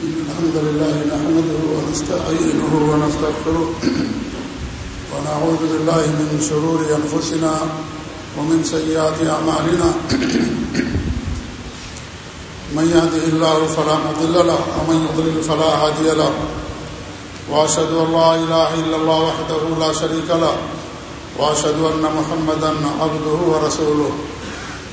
الحمد لله نحمده ونستعينه ونستغفره ونعوذ بالله من شرور أنفسنا ومن سيئات أعمالنا من يهده الله فلا مضل له ومن يضلل فلا هادي له وأشهد أن لا إله إلا الله وحده لا شريك له وأشهد أن محمدا عبده ورسوله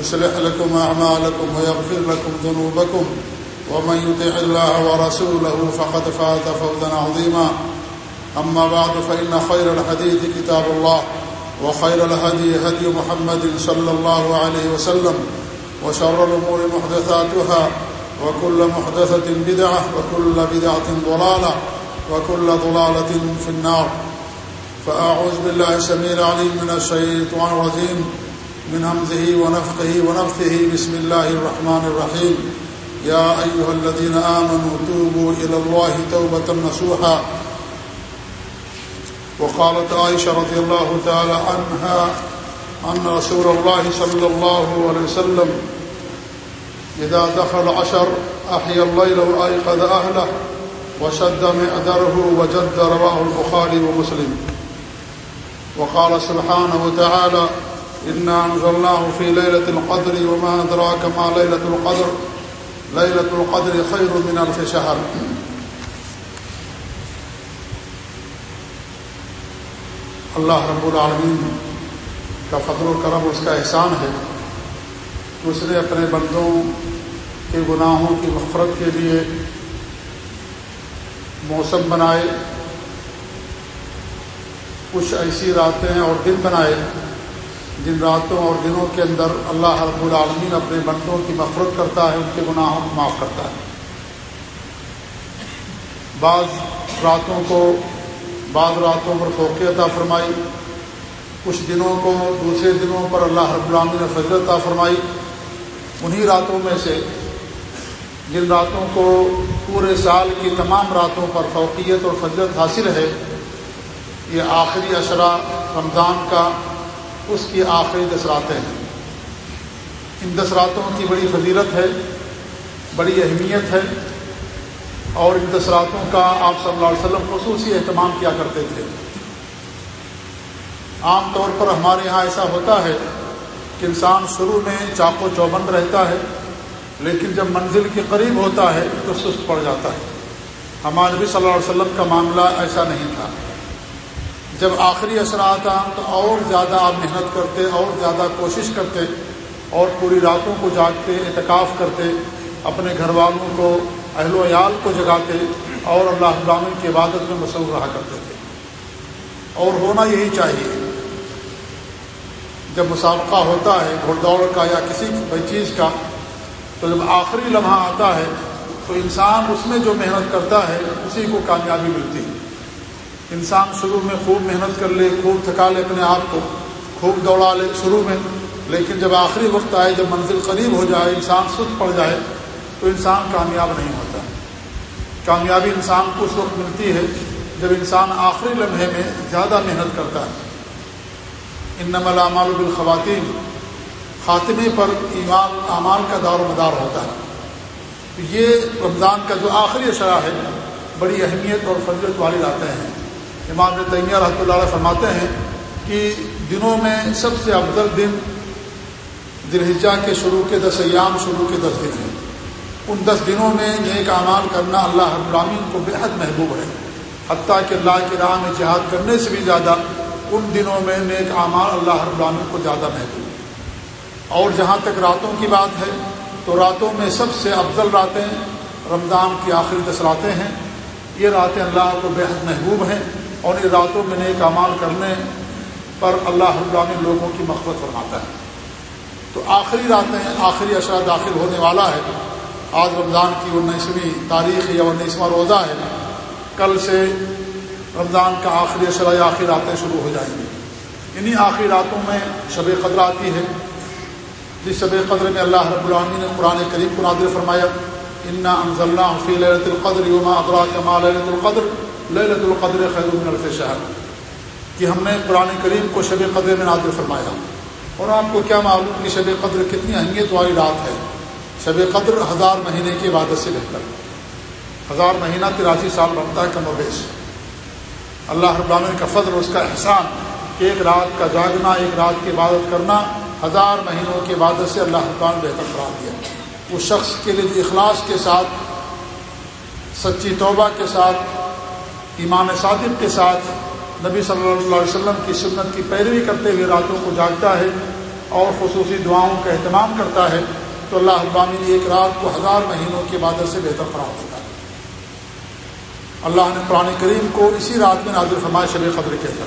يصلح لكم أعمالكم ويغفر لكم ذنوبكم ومن يطع الله ورسوله فقد فات فوزا عظيما. أما بعد، فإن خير الحديث كتاب الله وخير الهدي هدي محمد صلى الله عليه وسلم وشر الأمور محدثاتها وكل محدثة بدعة وكل بدعة ضلالة وكل ضلالة في النار. فأعوذ بالله سمير عليم من الشيطان الرجيم. من همزه ونفقه ونفثه، بسم الله الرحمن الرحيم. يا أيها الذين آمنوا توبوا إلى الله توبة نصوحا. وقالت عائشة رضي الله تعالى عنها أن رسول الله صلى الله عليه وسلم إذا دخل عشر أحيا الليل وأيقظ أهله وشد مئدره وجد رواه البخاري ومسلم. وقال سبحانه وتعالى إنا أنزلناه في ليلة القدر وما أدراك ما ليلة القدر. ليلة القدر خير من ألف شهر. اللہ رب العالمین کا فضل و کرم اس کا احسان ہے اس نے اپنے بندوں کے گناہوں کی مفرت کے لیے موسم بنائے، کچھ ایسی راتیں اور دن بنائے جن راتوں اور دنوں کے اندر اللہ رب العالمین اپنے بندوں کی مفرت کرتا ہے، ان کے گناہوں کو معاف کرتا ہے۔ بعض راتوں کو، بعض راتوں پر فوقیتا فرمائی، کچھ دنوں کو دوسرے دنوں پر اللہ رب العالمین نے فضرتا فرمائی۔ انہی راتوں میں سے جن راتوں کو پورے سال کی تمام راتوں پر فوقیت اور فضرت حاصل ہے، یہ آخری اشرا رمضان کا اس کی آخری دس راتیں ہیں ان دس راتوں کی بڑی فضیلت ہے، بڑی اہمیت ہے، اور ان دس راتوں کا آپ صلی اللہ علیہ وسلم خصوصی اہتمام کیا کرتے تھے۔ عام طور پر ہمارے یہاں ایسا ہوتا ہے کہ انسان شروع میں چاق و چوبند رہتا ہے، لیکن جب منزل کے قریب ہوتا ہے تو سست پڑ جاتا ہے۔ ہمارے نبی صلی اللہ علیہ وسلم کا معاملہ ایسا نہیں تھا۔ جب آخری اثرات آ تو اور زیادہ آپ محنت کرتے، اور زیادہ کوشش کرتے، اور پوری راتوں کو جاگتے، اعتکاف کرتے، اپنے گھر والوں کو، اہل و عیال کو جگاتے، اور اللہ ابراہین کی عبادت میں مصروف رہا کرتے تھے۔ اور ہونا یہی چاہیے۔ جب مسابقہ ہوتا ہے گھوڑ دوڑ کا یا کسی چیز کا، تو جب آخری لمحہ آتا ہے، تو انسان اس میں جو محنت کرتا ہے، اسی کو کامیابی ملتی ہے۔ انسان شروع میں خوب محنت کر لے، خوب تھکا لے اپنے آپ کو، خوب دوڑا لے شروع میں، لیکن جب آخری وقت آئے، جب منزل قریب ہو جائے، انسان سست پڑ جائے، تو انسان کامیاب نہیں ہوتا۔ کامیابی انسان کو اس وقت ملتی ہے جب انسان آخری لمحے میں زیادہ محنت کرتا ہے۔ ان نمل اعمال بالخواتین خاتمے پر ایمان، اعمال کا دار و مدار ہوتا ہے۔ یہ رمضان کا جو آخری اشرا ہے، بڑی اہمیت اور فضلت والی راتیں ہیں۔ امام تیمیہ رحمۃ اللہ علیہ فرماتے ہیں کہ دنوں میں سب سے افضل دن دلحجہ کے شروع کے دس ایام شروع کے دس دن ہیں۔ ان دس دنوں میں نیک اعمال کرنا اللہ ابراہین کو بے حد محبوب ہے۔ حتیٰ کہ اللہ کی راہ میں جہاد کرنے سے بھی زیادہ ان دنوں میں نیک اعمال اللہ ابراہین کو زیادہ محبوب ہے اور جہاں تک راتوں کی بات ہے، تو راتوں میں سب سے افضل راتیں رمضان کی آخری دس راتیں ہیں۔ یہ راتیں اللہ کو بے حد محبوب ہیں۔ اور ان راتوں میں نیک اعمال کرنے پر اللہ ابراہین لوگوں کی مقبت فرماتا ہے۔ تو آخری راتیں، آخری اشرا داخل ہونے والا ہے۔ آج رمضان کی انیسویں تاریخ یا انیسواں روزہ ہے۔ کل سے رمضان کا آخری اشرۂ آخر راتیں شروع ہو جائیں گی۔ انہیں آخری راتوں میں شب قدر آتی ہے۔ جس شب قدر میں اللہ رب العامی نے قرآن کریم کو نادر فرمایا انا انضل فی للت القدر یوما اقرا للت القدر للت القدر خیر من الف شہر، کہ ہم نے قرآن کریم کو شب قدر میں نادر فرمایا۔ اور آپ کو کیا معلوم کہ شب قدر کتنی اہمیت والی رات ہے؟ شب قدر ہزار مہینے کی عبادت سے بہتر۔ ہزار مہینہ تراسی سال بنتا ہے کم و بیش۔ اللہ رب العالمین کا فضل اس کا احسان ایک رات کا جاگنا، ایک رات کی عبادت کرنا ہزار مہینوں کی عبادت سے اللہ ربان بہتر قرار دیا۔ اس شخص کے لیے جو اخلاص کے ساتھ، سچی توبہ کے ساتھ ایمان صادق کے ساتھ نبی صلی اللہ علیہ وسلم کی سنت کی پیروی کرتے ہوئے راتوں کو جاگتا ہے اور خصوصی دعاؤں کا اہتمام کرتا ہے، تو اللہ ابامین ایک رات کو ہزار مہینوں کی عبادت سے بہتر قرار دیتا ہے۔ اللہ نے قرآن کریم کو اسی رات میں نازل فرمائے شب قدر کے اندر۔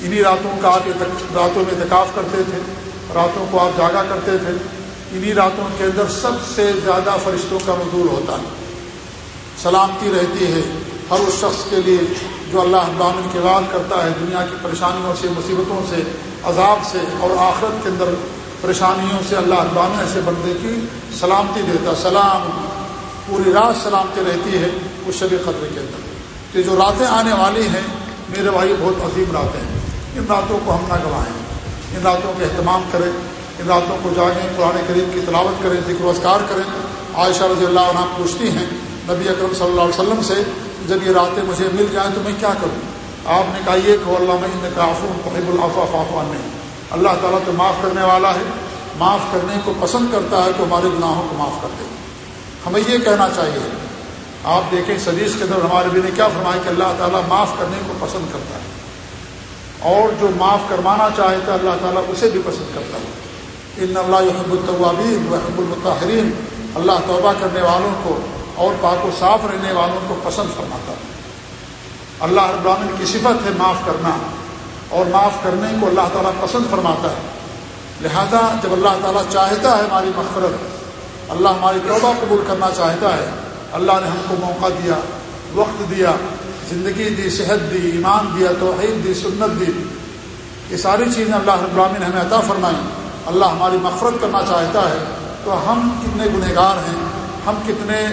انہی راتوں کا آپ راتوں میں اتکاف کرتے تھے، راتوں کو آپ جاگا کرتے تھے۔ انہی راتوں کے اندر سب سے زیادہ فرشتوں کا مزدور ہوتا ہے۔ سلامتی رہتی ہے۔ ہر اس شخص کے لیے جو اللہ ابامن کے واد کرتا ہے، دنیا کی پریشانیوں سے، مصیبتوں سے، عذاب سے اور آخرت کے اندر پریشانیوں سے اللہ اقبام ایسے بندے کی سلامتی دیتا، سلام، پوری رات سلامتی رہتی ہے اس شب قدر کے اندر۔ کہ جو راتیں آنے والی ہیں، میرے بھائی بہت عظیم راتیں ہیں۔ ان راتوں کو ہم نہ گوائیں۔ ان راتوں کا اہتمام کریں، ان راتوں کو جاگیں، قرآن قریب کی تلاوت کریں، ذکر وزکار کریں۔ عائشہ رضی اللہ عنہ پوچھتی ہیں، نبی اکرم صلی اللہ علیہ وسلم سے جب یہ راتیں مجھے مل جائیں تو میں کیا کروں؟ آپ نے کہا یہ کہ اللہ میں کافوں قحب الافا فافان نہیں۔ اللہ تعالیٰ تو معاف کرنے والا ہے۔ معاف کرنے کو پسند کرتا ہے تو ہمارے گناہوں کو معاف کر دے۔ ہمیں یہ کہنا چاہیے۔ آپ دیکھیں سدیش کے اندر ہمارے بھی نے کیا فرمایا کہ اللہ تعالیٰ معاف کرنے کو پسند کرتا ہے۔ اور جو معاف کروانا چاہے تو اللہ تعالیٰ اسے بھی پسند کرتا ہے۔ ان اللہ یحب الطوابین وحب المطاہرین اللہ توبہ کرنے والوں کو اور پاک و صاف رہنے والوں کو پسند فرماتا ہے اللہ ابراہین کی صفت ہے معاف کرنا، اور معاف کرنے کو اللہ تعالیٰ پسند فرماتا ہے۔ لہذا جب اللہ تعالیٰ چاہتا ہے ہماری مغفرت، اللہ ہماری توبہ قبول کرنا چاہتا ہے، اللہ نے ہم کو موقع دیا، وقت دیا، زندگی دی، صحت دی، ایمان دیا، توحید دی، سنت دی۔ یہ ساری چیزیں اللہ رب العالمین نے ہمیں عطا فرمائیں۔ اللہ ہماری مغفرت کرنا چاہتا ہے۔ تو ہم کتنے گنہ گار ہیں، ہم کتنے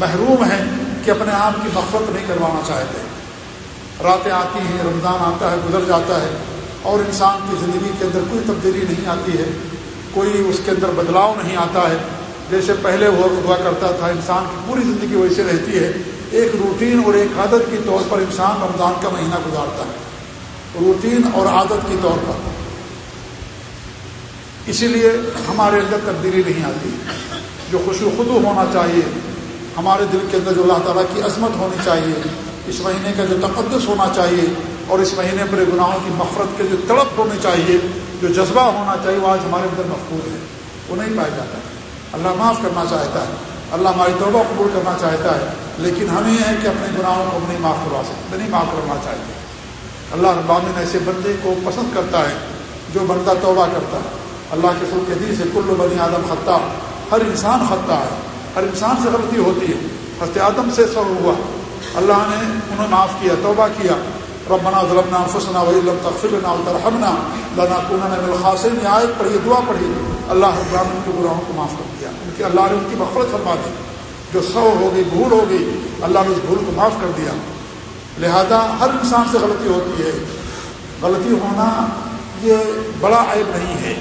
محروم ہیں کہ اپنے آپ کی مغفرت نہیں کروانا چاہتے۔ راتیں آتی ہیں، رمضان آتا ہے، گزر جاتا ہے اور انسان کی زندگی کے اندر کوئی تبدیلی نہیں آتی ہے، کوئی اس کے اندر بدلاؤ نہیں آتا ہے۔ جیسے پہلے ہوا ہوا کرتا تھا، انسان کی پوری زندگی ویسے رہتی ہے۔ ایک روٹین اور ایک عادت کے طور پر انسان رمضان کا مہینہ گزارتا ہے۔ روٹین اور عادت کے طور پر۔ اسی لیے ہمارے اندر تبدیلی نہیں آتی۔ جو خوشی خود ہونا چاہیے ہمارے دل کے اندر جو اللہ تعالیٰ کی عظمت ہونی چاہیے، اس مہینے کا جو تقدس ہونا چاہیے اور اس مہینے پر گناہوں کی مفرت کے جو تڑپ ہونے چاہیے، جو جذبہ ہونا چاہیے، وہ آج ہمارے اندر محفوظ ہے۔ وہ نہیں پایا جاتا۔ ہے اللہ معاف کرنا چاہتا ہے۔ اللہ ہماری توبہ قبول کرنا چاہتا ہے، لیکن ہم یہ ہیں کہ اپنے گناہوں کو نہیں معاف کروا سکتے، نہیں معاف کرنا چاہتے اللہ ابامن ایسے بندے کو پسند کرتا ہے جو بندہ توبہ کرتا ہے۔ اللہ کے فل حدیث سے کل بنی آدم خطہ ہر انسان خطہ ہے۔ ہر انسان سے غلطی ہوتی ہے۔ حضرت آدم سے سر ہوا۔ اللہ نے انہیں معاف کیا، توبہ کیا۔ ربنا ظلمنا انفسنا وإن لم تغفر لنا وترحمنا لنكونن من الخاسرين یہ آیت پڑھی دعا پڑھی اللہ رب العالمین کے گناہوں کو معاف کر دیا۔ ان کی اللہ نے ان کی مغفرت فرما دی۔ جو سو ہو گئی بھول ہو گئی اللہ نے اس بھول کو معاف کر دیا۔ لہذا ہر انسان سے غلطی ہوتی ہے۔ غلطی ہونا یہ بڑا عیب نہیں ہے۔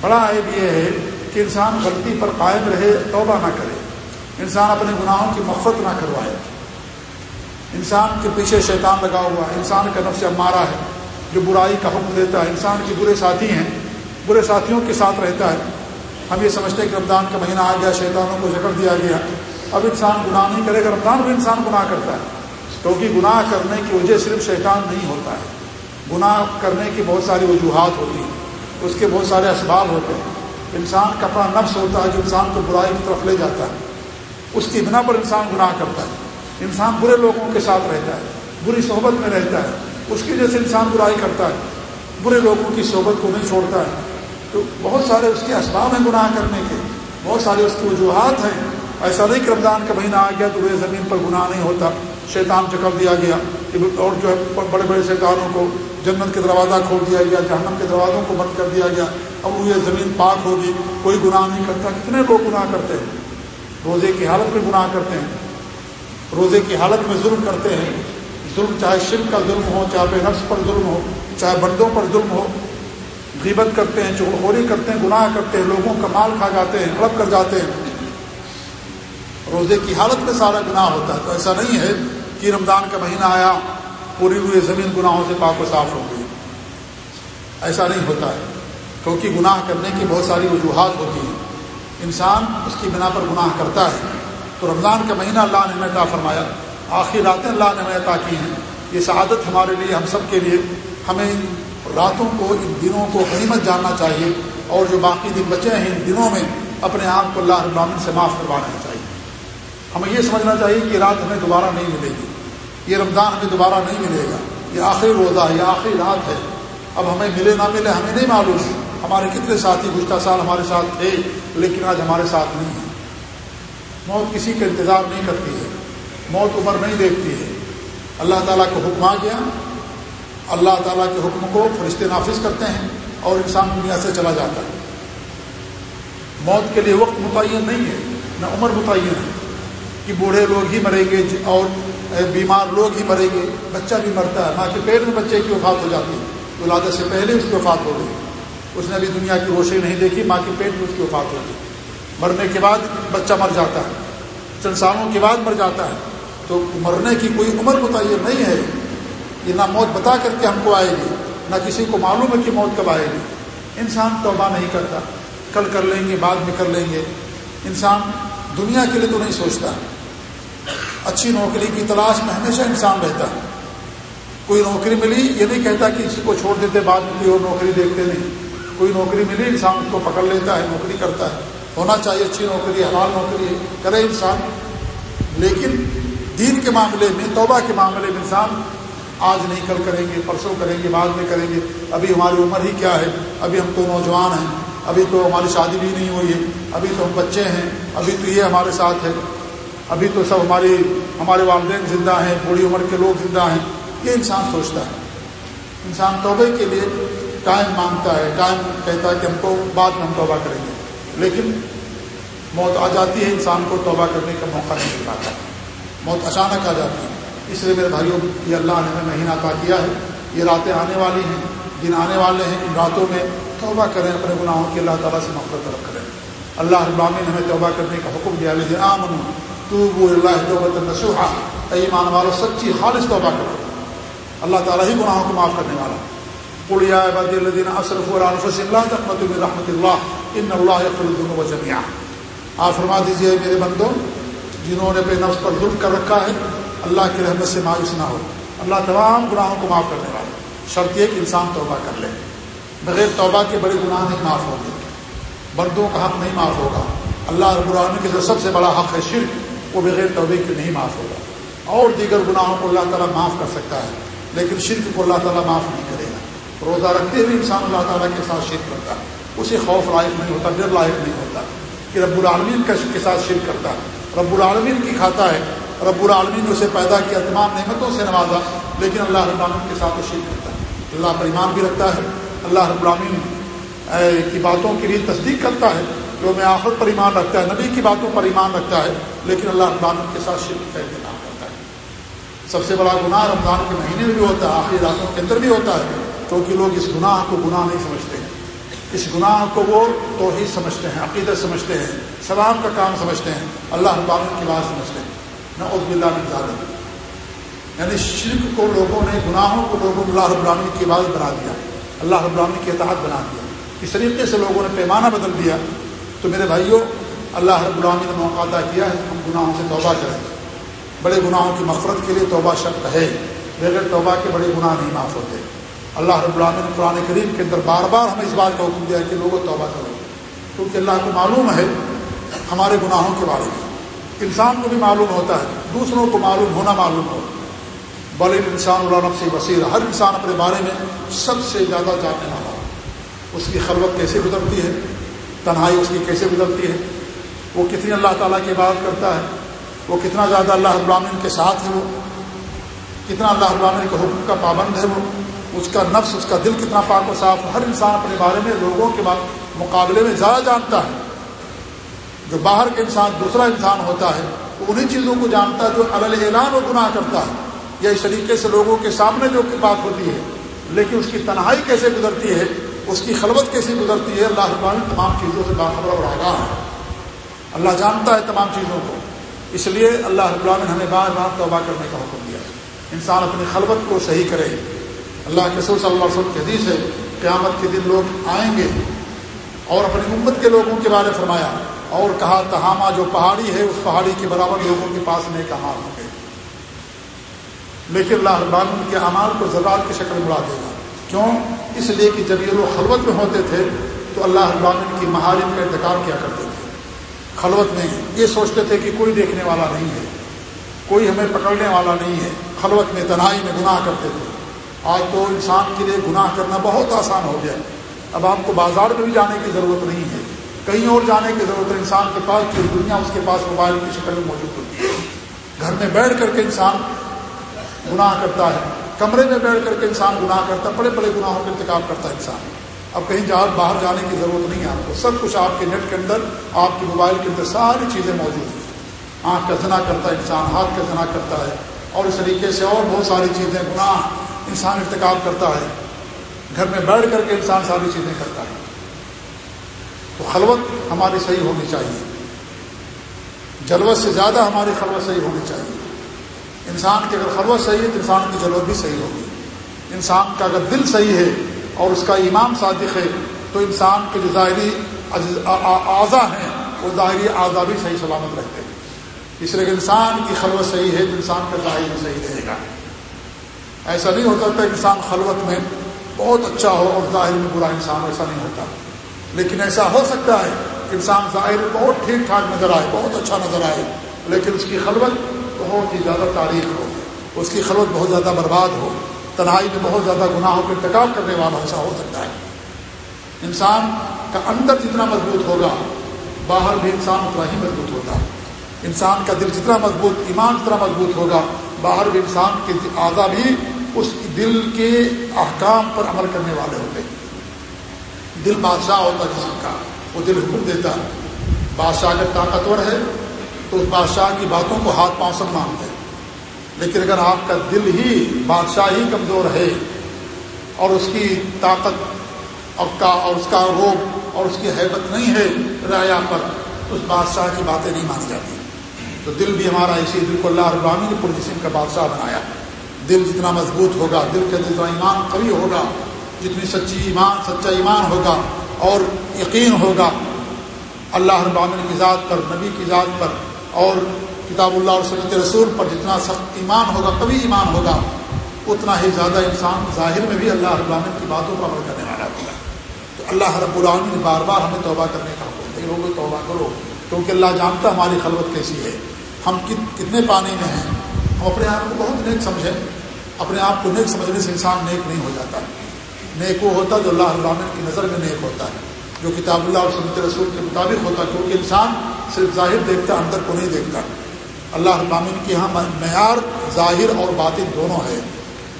بڑا عیب یہ ہے کہ انسان غلطی پر قائم رہے، توبہ نہ کرے۔ انسان اپنے گناہوں کی مغفرت نہ کروائے۔ انسان کے پیچھے شیطان لگا ہوا ہے۔ انسان کا نفس مارا ہے، جو برائی کا حکم دیتا ہے۔ انسان کے برے ساتھی ہیں، برے ساتھیوں کے ساتھ رہتا ہے۔ ہم یہ سمجھتے ہیں کہ رمضان کا مہینہ آ گیا، شیطانوں کو جکڑ دیا گیا۔ اب انسان گناہ نہیں کرے گا، رمضان بھی انسان گناہ کرتا ہے۔ کیونکہ گناہ کرنے کی وجہ صرف شیطان نہیں ہوتا ہے۔ گناہ کرنے کی بہت ساری وجوہات ہوتی ہیں، اس کے بہت سارے اسباب ہوتے ہیں۔ انسان کا اپنا نفس ہوتا ہے جو انسان کو برائی کی طرف لے جاتا ہے۔ اس کی بنا پر انسان گناہ کرتا ہے۔ انسان برے لوگوں کے ساتھ رہتا ہے، بری صحبت میں رہتا ہے۔ اس کی وجہ سے انسان برائی کرتا ہے، برے لوگوں کی صحبت کو نہیں چھوڑتا ہے۔ تو بہت سارے اس کے اسباب ہیں گناہ کرنے کے۔ بہت ساری اس کی وجوہات ہیں۔ ایسا نہیں کہ رمضان کا مہینہ آ گیا تو وہ زمین پر گناہ نہیں ہوتا۔ شیطان چکر دیا گیا۔ اور جو ہے، بڑے بڑے شیطانوں کو جنت کے دروازہ کھول دیا گیا، جہنم کے دروازوں کو بند کر دیا گیا۔ اب وہ یہ زمین پاک ہوگی، کوئی گناہ نہیں کرتا۔ کتنے لوگ گناہ کرتے ہیں؟ روزے کی حالت میں گناہ کرتے ہیں۔ روزے کی حالت میں ظلم کرتے ہیں۔ ظلم چاہے شرک کا ظلم ہو، چاہے بے نفس پر ظلم ہو، چاہے بندوں پر ظلم ہو، غیبت کرتے ہیں چغلخوری کرتے ہیں، گناہ کرتے ہیں، لوگوں کا مال کھا جاتے ہیں ہڑپ کر جاتے ہیں۔ روزے کی حالت میں سارا گناہ ہوتا ہے۔ تو ایسا نہیں ہے کہ رمضان کا مہینہ آیا، پوری ہوئی زمین گناہوں سے پاک و صاف ہو گئی۔ ایسا نہیں ہوتا ہے۔ کیونکہ گناہ کرنے کی بہت ساری وجوہات ہوتی ہیں۔ انسان اس کی بنا پر گناہ کرتا ہے۔ تو رمضان کا مہینہ اللہ نے ہمیں فرمایا۔ آخری راتیں اللہ نے ہمیں عطا کی ہیں۔ یہ سعادت ہمارے لیے، ہم سب کے لیے۔ ہمیں ان راتوں کو، ان دنوں کو قیمت جاننا چاہیے۔ اور جو باقی دن بچے ہیں، ان دنوں میں اپنے آپ کو اللہ ابامن سے معاف کروانا چاہیے۔ ہمیں یہ سمجھنا چاہیے کہ رات ہمیں دوبارہ نہیں ملے گی۔ یہ رمضان ہمیں دوبارہ نہیں ملے گا۔ یہ آخری روزہ ہے، یہ آخری رات ہے۔ اب ہمیں ملے نہ ملے، ہمیں نہیں معلوم۔ ہمارے کتنے ساتھی گزشتہ سال ہمارے ساتھ تھے، لیکن آج ہمارے ساتھ نہیں ہے موت کسی کا انتظار نہیں کرتی ہے۔ موت عمر نہیں دیکھتی ہے۔ اللہ تعالیٰ کو حکم آ گیا۔ اللہ تعالیٰ کے حکم کو فرشتے نافذ کرتے ہیں اور انسان دنیا سے چلا جاتا ہے۔ موت کے لیے وقت متعین نہیں ہے، نہ عمر متعین ہے۔ کہ بوڑھے لوگ ہی مریں گے اور بیمار لوگ ہی مریں گے، بچہ بھی مرتا ہے ماں کے پیٹ میں بچے کی وفات ہو جاتی ہے۔ ولادت سے پہلے اس کی وفات ہو گئی۔ اس نے ابھی دنیا کی روشنی نہیں دیکھی، ماں کے پیٹ میں اس کی وفات ہو گئی مرنے کے بعد بچہ مر جاتا ہے، چند سالوں کے بعد مر جاتا ہے۔ تو مرنے کی کوئی عمر متعین نہیں ہے۔ یہ نہ موت بتا کر کے ہم کو آئے گی، نہ کسی کو معلوم ہے کہ موت کب آئے گی۔ انسان توبہ نہیں کرتا۔ کل کر لیں گے، بعد میں کر لیں گے۔ انسان دنیا کے لیے تو نہیں سوچتا۔ اچھی نوکری کی تلاش میں ہمیشہ انسان رہتا۔ ہے کوئی نوکری ملی، یہ نہیں کہتا کہ اسی کو چھوڑ دیتے، بعد میں کوئی اور نوکری دیکھتے نہیں۔ کوئی نوکری ملی انسان اس کو پکڑ لیتا ہے، نوکری کرتا ہے۔ ہونا چاہیے، اچھی نوکری، حلال نوکری کرے انسان۔ لیکن دین کے معاملے میں، توبہ کے معاملے میں انسان آج نہیں کل کریں گے، پرسوں کریں گے، بعد میں کریں گے۔ ابھی ہماری عمر ہی کیا ہے؟ ابھی ہم تو نوجوان ہیں۔ ابھی تو ہماری شادی بھی نہیں ہوئی ہے۔ ابھی تو ہم بچے ہیں۔ ابھی تو یہ ہمارے ساتھ ہے۔ ابھی تو سب ہماری، ہمارے والدین زندہ ہیں۔ بوڑھی عمر کے لوگ زندہ ہیں۔ یہ انسان سوچتا ہے۔ انسان توبے کے لیے ٹائم مانگتا ہے ٹائم کہتا ہے کہ ہم کو بعد میں ہم توبہ کریں گے۔ لیکن موت آ جاتی ہے، انسان کو توبہ کرنے کا موقع نہیں مل پاتا۔ موت اچانک آ جاتی ہے۔ اس لیے میرے بھائیوں، یہ اللہ نے ہمیں مہینہ عطا کیا ہے۔ یہ راتیں آنے والی ہیں، دن آنے والے ہیں۔ ان راتوں میں توبہ کریں، اپنے گناہوں کی اللہ تعالیٰ سے مفرت طلب کریں۔ اللہ ابامن نے ہمیں توبہ کرنے کا حکم دیا لیجیے عام تو وہ اللہ توبت نسوحا ایمان والو، سچی خالص توبہ کرو۔ اللہ تعالیٰ ہی گناہوں کو معاف کرنے والا پڑیا الدین اصرف اللہ تحمت رحمۃ اللہ ان اللہ الدین و جمیا آپ فرما دیجیے میرے بندوں جنہوں نے اپنے نفس پر ظلم کر رکھا ہے، اللہ کی رحمت سے مایوس نہ ہو۔ اللہ تمام گناہوں کو معاف کرنے والا شرط یہ کہ انسان توبہ کر لے۔ بغیر توبہ کے بڑے گناہ نہیں معاف ہوں گے۔ بندوں کا حق نہیں معاف ہوگا۔ اللہ رب العالمین کے جو سب سے بڑا حق ہے شرک، وہ بغیر توبے کے نہیں معاف ہوگا۔ اور دیگر گناہوں کو اللہ تعالیٰ معاف کر سکتا ہے، لیکن شرک کو اللہ تعالیٰ معاف نہیں روزہ رکھتے ہوئے انسان اللہ تعالیٰ کے ساتھ شرک کرتا ہے۔ اسے خوف لائق نہیں ہوتا، ڈر لائق نہیں ہوتا کہ رب العالمین کا کے ساتھ شرک کرتا ہے۔ رب العالمین کی کھاتا ہے، رب العالمین نے اسے پیدا کیا، تمام نعمتوں سے نوازا، لیکن اللہ رب العالمین کے ساتھ وہ شرک کرتا ہے۔ اللہ پر ایمان بھی رکھتا ہے، اللہ رب العالمین کی باتوں کے لیے تصدیق کرتا ہے، جو میں آخر پر ایمان رکھتا ہے، نبی کی باتوں پر ایمان رکھتا ہے، لیکن اللہ رب العالمین کے ساتھ شرک کا اہتمام کرتا ہے۔ سب سے بڑا گناہ رمضان کے مہینے میں بھی ہوتا ہے، آخری راتوں کے اندر بھی ہوتا ہے۔ کیونکہ لوگ اس گناہ کو گناہ نہیں سمجھتے ہیں۔ اس گناہ کو وہ توحید سمجھتے ہیں عقیدت سمجھتے ہیں سلام کا کام سمجھتے ہیں۔ اللہ ابامن کی بات سمجھتے ہیں۔ نہ عزب اللہ بن یعنی شرک کو لوگوں نے، گناہوں کو لوگوں کو اللہ ابراہین کی عبادت بنا دیا۔ اللہ ابراہین کی اطاعت بنا دیا۔ اس طریقے سے لوگوں نے پیمانہ بدل دیا۔ تو میرے بھائیوں، اللہ رب العالمین نے موقع ادا کیا ہے ہم گناہوں سے توبہ کریں۔ بڑے گناہوں کی مفرت کے لیے توبہ شرط ہے۔ بغیر توبہ کے بڑے گناہ نہیں معاف ہوتے۔ اللہ رب العالمین نے قرآن کریم کے اندر بار بار ہمیں اس بات کا حکم دیا کہ لوگوں توبہ کرو۔ کیونکہ اللہ کو معلوم ہے ہمارے گناہوں کے بارے میں۔ انسان کو بھی معلوم ہوتا ہے، دوسروں کو معلوم ہونا معلوم ہو۔ بل انسان اللہ سے وسیع ہر انسان اپنے بارے میں سب سے زیادہ جاننے والا اس کی خلوت کیسے گزرتی ہے؟ تنہائی اس کی کیسے گزرتی ہے؟ وہ کتنی اللہ تعالیٰ کی عبادت کرتا ہے؟ وہ کتنا زیادہ اللہ ابراہین کے ساتھ ہے وہ؟ کتنا اللہ ابراہین کے حکم کا پابند ہے وہ؟ اس کا نفس، اس کا دل کتنا پاک و صاف ہر انسان اپنے بارے میں لوگوں کے مقابلے میں زیادہ جانتا ہے۔ جو باہر کے انسان، دوسرا انسان ہوتا ہے، وہ انہیں چیزوں کو جانتا ہے جو الل اعلان و گناہ کرتا ہے۔ یا اس طریقے سے لوگوں کے سامنے جو بات ہوتی ہے، لیکن اس کی تنہائی کیسے گزرتی ہے، اس کی خلوت کیسے گزرتی ہے، اللہ ابراہین تمام چیزوں سے باخبر اور آگاہ ہے۔ اللہ جانتا ہے تمام چیزوں کو۔ اس لیے اللہ ابراہین نے ہمیں بار بار توبہ کرنے کا حکم دیا انسان اپنی خلوت کو صحیح کرے۔ اللہ کے سور صلی اللہ علیہ وسلم کے حدیث ہے، قیامت کے دن لوگ آئیں گے۔ اور اپنی امت کے لوگوں کے بارے فرمایا، اور کہا تہامہ جو پہاڑی ہے، اس پہاڑی کے برابر لوگوں کے پاس نیک امال ہوں گے۔ لیکن اللہ ابراہین کے امال کو زراعت کی شکل میں اڑا دے گا۔ کیوں؟ اس لیے کہ جب یہ لوگ خلوت میں ہوتے تھے، تو اللہ ابراہین کی مہارت کا انتقال کیا کرتے تھے۔ خلوت میں یہ سوچتے تھے کہ کوئی دیکھنے والا نہیں ہے، کوئی ہمیں پکڑنے والا نہیں ہے۔ خلوت میں تنہائی میں گناہ کرتے تھے۔ آج تو انسان کے لیے گناہ کرنا بہت آسان ہو گیا۔ اب آپ کو بازار میں بھی جانے کی ضرورت نہیں ہے۔ کہیں اور جانے کی ضرورت ہے۔ انسان کے پاس پوری دنیا اس کے پاس موبائل کی شکل میں موجود ہوتی ہے۔ گھر میں بیٹھ کر کے انسان گناہ کرتا ہے۔ کمرے میں بیٹھ کر کے انسان گناہ کرتا ہے۔ بڑے بڑے گناہوں کا انتخاب کرتا ہے انسان۔ اب کہیں جا باہر جانے کی ضرورت نہیں ہے آپ کو۔ سب کچھ آپ کے نیٹ کے اندر، آپ کے موبائل کے اندر ساری چیزیں موجود ہیں۔ آنکھ کا زنا کرتا ہے انسان، ہاتھ کا زنا کرتا ہے۔ اور اس طریقے سے اور بہت ساری چیزیں، گناہ۔ انسان ارتکاب کرتا ہے، گھر میں بیٹھ کر کے انسان ساری چیزیں کرتا ہے۔ تو خلوت ہماری صحیح ہونی چاہیے۔ جلوت سے زیادہ ہماری خلوت صحیح ہونی چاہیے۔ انسان کی اگر خلوت صحیح ہے تو انسان کی جلوت بھی صحیح ہوگی۔ انسان کا اگر دل صحیح ہے اور اس کا ایمان صادق ہے، تو انسان کے جو ظاہری اعضا ہیں، وہ ظاہری اعضا بھی صحیح سلامت رہتے ہیں۔ اس لیے انسان کی خلوت صحیح ہے تو انسان کا ظاہر بھی صحیح رہے گا۔ ایسا نہیں ہوتا کہ انسان خلوت میں بہت اچھا ہو اور ظاہر میں برا انسان ایسا نہیں ہوتا۔ لیکن ایسا ہو سکتا ہے کہ انسان ظاہر میں بہت ٹھیک ٹھاک نظر آئے، بہت اچھا نظر آئے، لیکن اس کی خلوت بہت ہی زیادہ تاریخ ہو، اس کی خلوت بہت زیادہ برباد ہو، تنہائی میں بہت زیادہ گناہوں کو انتخاب کرنے والا ایسا ہو سکتا ہے۔ انسان کا اندر جتنا مضبوط ہوگا، باہر بھی انسان اتنا ہی مضبوط ہوتا ہے انسان کا دل جتنا مضبوط، ایمان جتنا مضبوط ہوگا، باہر بھی انسان کے اعضا بھی اس دل کے احکام پر عمل کرنے والے ہوتے ہیں دل بادشاہ ہوتا جسم کا، وہ دل حکم دیتا ہے۔ بادشاہ اگر طاقتور ہے تو اس بادشاہ کی باتوں کو ہاتھ پاؤں سب مانتے ہیں۔ لیکن اگر آپ کا دل ہی بادشاہ ہی کمزور ہے اور اس کی طاقت اور کا اور اس کا روب اور اس کی حیبت نہیں ہے رعایا پر، تو اس بادشاہ کی باتیں نہیں مانی جاتی۔ تو دل بھی ہمارا اسی دل کو اللہ ابرامی نے پور جسم کا بادشاہ بنایا۔ دل جتنا مضبوط ہوگا، دل کا جتنا ایمان قوی ہوگا، جتنی سچی ایمان، سچا ایمان ہوگا اور یقین ہوگا، اللہ ابامن کی ذات پر، نبی کی ذات پر اور کتاب اللہ اور سنت رسول پر جتنا سخت ایمان ہوگا کبھی ایمان ہوگا، اتنا ہی زیادہ انسان ظاہر میں بھی اللہ العالمین کی باتوں پر عمل کرنے والا ہوگا۔ تو اللہ رب العالمین نے بار بار ہمیں توبہ کرنے کا حکم لوگوں، توبہ کرو، کیونکہ اللہ جانتا ہماری خلوت کیسی ہے۔ ہم کتنے پانی میں ہیں، ہم اپنے آپ کو بہت نیک سمجھیں۔ اپنے آپ کو نیک سمجھنے سے انسان نیک نہیں ہو جاتا۔ نیک وہ ہوتا جو اللہ العالمین کی نظر میں نیک ہوتا ہے، جو کتاب اللہ اور سنت رسول کے مطابق ہوتا ہے، کیونکہ انسان صرف ظاہر دیکھتا اندر کو نہیں دیکھتا۔ اللہ رب العالمین کی یہاں معیار ظاہر اور باطن دونوں ہے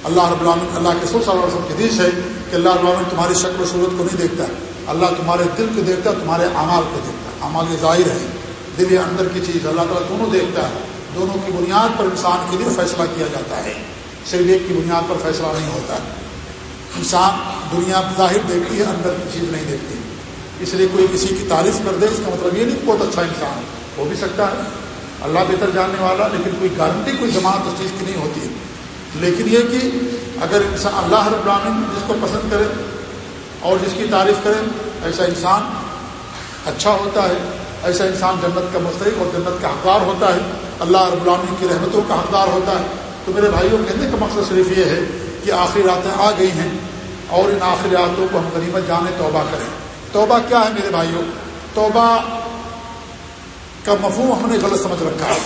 اللہ رب العالمین اللہ کے سر صلی اللہ علیہ وسلم کی دیش ہے کہ اللہ رب العالمین تمہاری شکل و صورت کو نہیں دیکھتا۔ اللہ تمہارے دل کو دیکھتا ہے تمہارے اعمال کو دیکھتا۔ ہے اعمال یہ ظاہر ہے دل یا اندر کی چیز اللہ تعالیٰ دونوں دیکھتا ہے۔ دونوں کی بنیاد پر انسان کے لیے فیصلہ کیا جاتا ہے۔ صرف ایک کی بنیاد پر فیصلہ نہیں ہوتا۔ انسان دنیا ظاہر دیکھتی ہے، اندر کی چیز نہیں دیکھتی۔ اس لیے کوئی کسی کی تعریف کر دے اس کا مطلب یہ نہیں بہت اچھا انسان ہو بھی سکتا ہے۔ اللہ بہتر جاننے والا، لیکن کوئی گارنٹی کوئی زمانت اس چیز کی نہیں ہوتی۔ ہے لیکن یہ کہ اگر انسان اللہ رب العالمین جس کو پسند کرے اور جس کی تعریف کرے، ایسا انسان اچھا ہوتا ہے۔ ایسا انسان جنت کا مستحق اور جنت کا حقدار ہوتا ہے۔ اللہ رب العالمین کی رحمتوں کا حقدار ہوتا ہے۔ تو میرے بھائیوں، کہنے کا مقصد صرف یہ ہے کہ آخری راتیں آ گئی ہیں اور ان آخری راتوں کو ہم غنیمت جانے توبہ کریں۔ توبہ کیا ہے میرے بھائیوں؟ توبہ کا مفہوم ہم نے غلط سمجھ رکھا ہے۔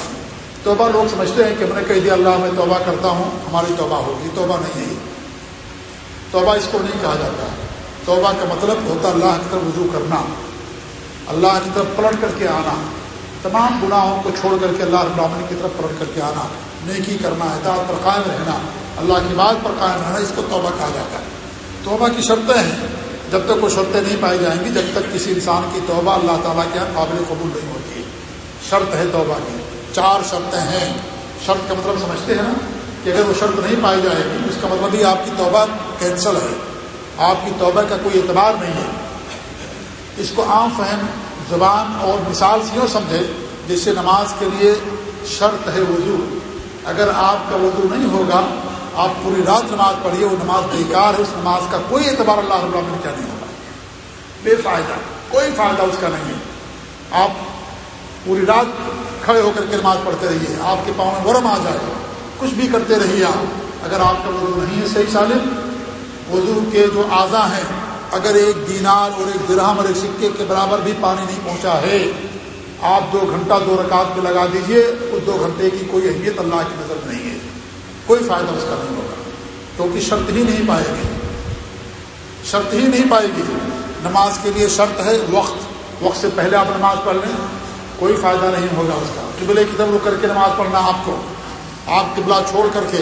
توبہ لوگ سمجھتے ہیں کہ میں نے کہہ دیا، اللہ، میں توبہ کرتا ہوں، ہماری توبہ ہوگی۔ توبہ نہیں ہے۔ توبہ اس کو نہیں کہا جاتا۔ توبہ کا مطلب ہوتا اللہ کی طرف رجوع کرنا، اللہ کی طرف پلٹ کر کے آنا، تمام گناہوں کو چھوڑ کر کے اللہ العالمین کی طرف پلٹ کر کے آنا۔ نیکی کرنا اعتعاد پر قائم رہنا، اللہ کی بات پر قائم رہنا، اس کو توبہ کہا جاتا ہے۔ توبہ کی شرطیں ہیں۔ جب تک وہ شرطیں نہیں پائی جائیں گی، جب تک کسی انسان کی توبہ اللہ تعالیٰ کے قابل قبول نہیں ہوتی۔ شرط ہے توبہ کی۔ چار شرطیں ہیں۔ شرط کا مطلب سمجھتے ہیں نا کہ اگر وہ شرط نہیں پائی جائے گی، اس کا مطلب ہی آپ کی توبہ کینسل ہے۔ آپ کی توبہ کا کوئی اعتبار نہیں ہے۔ اس کو عام فہم، زبان اور مثال سے یوں سمجھے، جس سے نماز کے لیے شرط ہے وضو۔ اگر آپ کا وضو نہیں ہوگا، آپ پوری رات نماز پڑھیے، وہ نماز بیکار ہے، اس نماز کا کوئی اعتبار اللہ رب العالمین کیا نہیں ہوگا۔ بے فائدہ، کوئی فائدہ اس کا نہیں ہے۔ آپ پوری رات کھڑے ہو کر کے نماز پڑھتے رہیے، آپ کے پاؤں میں ورم آ جائے، کچھ بھی کرتے رہیے آپ۔ اگر آپ کا وضو نہیں ہے صحیح سالم، وضو کے جو اعضا ہیں، اگر ایک دینار اور ایک درہم اور ایک سکے کے برابر بھی پانی نہیں پہنچا ہے آپ دو گھنٹہ دو رکعت پہ لگا دیجیے، اس دو گھنٹے کی کوئی اہمیت اللہ کی نظر نہیں ہے۔ کوئی فائدہ اس کا نہیں ہوگا۔ کیونکہ شرط ہی نہیں پائے گی۔ شرط ہی نہیں پائے گی۔ نماز کے لیے شرط ہے وقت۔ وقت سے پہلے آپ نماز پڑھ لیں، کوئی فائدہ نہیں ہوگا اس کا۔ قبلے کی طرف رک کر کے نماز پڑھنا آپ کو۔ آپ قبلہ چھوڑ کر کے،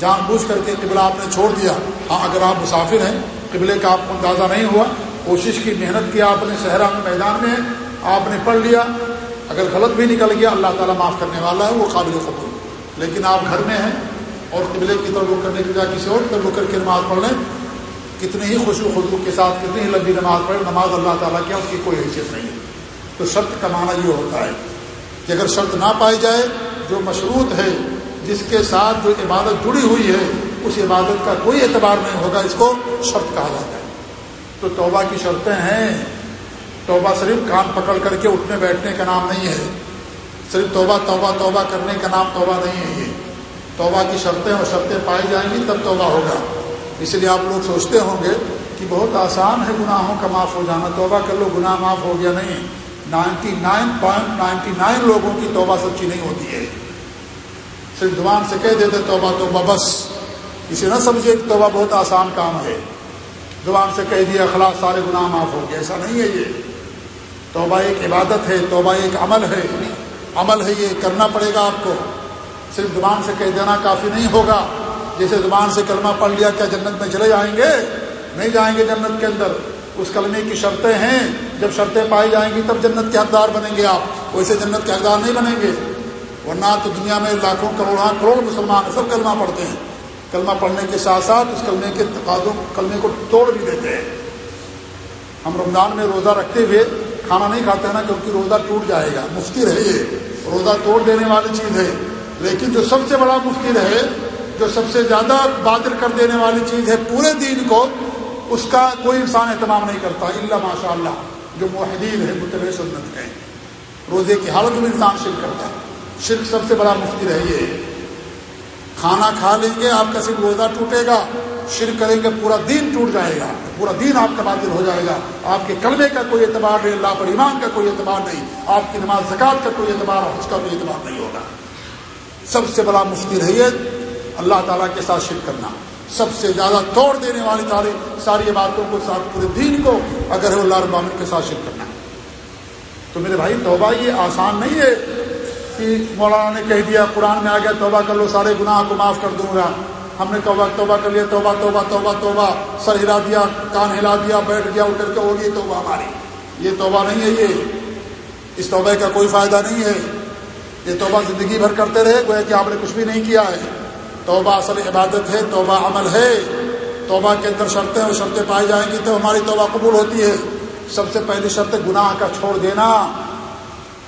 جان بوجھ کر کے قبلہ آپ نے چھوڑ دیا۔ ہاں اگر آپ مسافر ہیں، قبلے کا آپ کو اندازہ نہیں ہوا، کوشش کی، محنت کیا آپ نے صحرا میں میدان میں آپ نے پڑھ لیا اگر غلط بھی نکل گیا، اللہ تعالیٰ معاف کرنے والا ہے، وہ قابل قبول لیکن آپ گھر میں ہیں اور قبلے کی طرف رک کرنے کی بجائے کسی اور طرف رک کر کے نماز پڑھ لیں کتنی ہی خوشو خدو کے ساتھ، کتنی ہی لمبی نماز پڑھیں، نماز اللہ تعالیٰ کی اس کی کوئی حیثیت نہیں ہے۔ تو شرط کا معنی یہ ہوتا ہے کہ اگر شرط نہ پائی جائے، جو مشروط ہے، جس کے ساتھ جو عبادت جڑی ہوئی ہے، اس عبادت کا کوئی اعتبار نہیں ہوگا، اس کو شرط کہا جاتا ہے۔ تو توبہ کی شرطیں ہیں۔ توبہ صرف کان پکڑ کر کے اٹھنے بیٹھنے کا نام نہیں ہے۔ صرف توبہ توبہ توبہ کرنے کا نام توبہ نہیں ہے یہ۔ توبہ کی شرطیں اور شرطیں پائی جائیں گی تب توبہ ہوگا۔ اس لیے آپ لوگ سوچتے ہوں گے کہ بہت آسان ہے گناہوں کا معاف ہو جانا۔ توبہ کر لو، گناہ معاف ہو گیا نہیں۔ Ninety nine point ninety nine لوگوں کی توبہ سچی نہیں ہوتی ہے۔ صرف زبان سے کہہ دیتے توبہ توبہ، بس۔ اسے نہ سمجھے کہ توبہ بہت آسان کام ہے۔ زبان سے کہہ دیا خلاص سارے گناہ معاف ہو گیا ایسا نہیں ہے یہ۔ توبہ ایک عبادت ہے، توبہ ایک عمل ہے۔ عمل ہے یہ، کرنا پڑے گا آپ کو۔ صرف زبان سے کہہ دینا کافی نہیں ہوگا۔ جیسے زبان سے کلمہ پڑھ لیا کیا جنت میں چلے جائیں گے؟ نہیں جائیں گے جنت کے اندر۔ اس کلمے کی شرطیں ہیں۔ جب شرطیں پائی جائیں گی تب جنت کے حقدار بنیں گے آپ۔ ویسے جنت کے حقدار نہیں بنیں گے۔ ورنہ تو دنیا میں لاکھوں کروڑ کروڑ مسلمان سب کلمہ پڑھتے ہیں۔ کلمہ پڑھنے کے ساتھ ساتھ اس کلمے کے تقاضوں کلمے کو توڑ بھی دیتے ہیں۔ ہم رمضان میں روزہ رکھتے ہوئے کھانا نہیں کھاتے ہیں نا کیونکہ روزہ ٹوٹ جائے گا۔ مفتی رہے روزہ توڑ دینے والی چیز ہے۔ لیکن جو سب سے بڑا مفتی رہے، جو سب سے زیادہ بادر کر دینے والی چیز ہے پورے دین کو، اس کا کوئی انسان اہتمام نہیں کرتا۔ اللہ ماشاء اللہ جو معاہدین ہے متبع سنت ہے روزے کی حالت میں انسان شرک کرتا ہے۔ شرک سب سے بڑا مفتی رہیے کھانا کھا لیں گے، آپ کا صرف روزہ ٹوٹے گا۔ شرک کریں گے، پورا دین ٹوٹ جائے گا۔ پورا دین آپ کا باطل ہو جائے گا۔ آپ کے کلمے کا کوئی اعتبار نہیں، اللہ پر ایمان کا کوئی اعتبار نہیں۔ آپ کی نماز زکات کا کوئی اعتبار اس کا کوئی اعتبار نہیں ہوگا۔ سب سے بڑا مفتی رہی ہے اللہ تعالیٰ کے ساتھ شرک کرنا۔ سب سے زیادہ توڑ دینے والی ساری ساری باتوں کو ساتھ پورے دین کو اگر ہے اللہ رب کے ساتھ شرک کرنا۔ تو میرے بھائی، توبہ یہ آسان نہیں ہے۔ کہ مولانا نے کہہ دیا، قرآن میں آ گیا، توبہ کر لو، سارے گناہ کو معاف کر دوں گا۔ ہم نے توبہ توبہ کر لیا، توبہ توبہ توبہ توبہ۔ سر ہلا دیا، کان ہلا دیا، بیٹھ گیا، اٹھ کے ہوگی توبہ ہماری۔ یہ توبہ نہیں ہے یہ۔ اس توبہ کا کوئی فائدہ نہیں ہے۔ یہ توبہ زندگی بھر کرتے رہے، گویا کہ آپ نے کچھ بھی نہیں کیا ہے۔ توبہ اصل عبادت ہے، توبہ عمل ہے۔ توبہ کے اندر شرطیں اور شرطیں پائی جائیں گی تو ہماری توبہ قبول ہوتی ہے۔ سب سے پہلی شرط گناہ کا چھوڑ دینا۔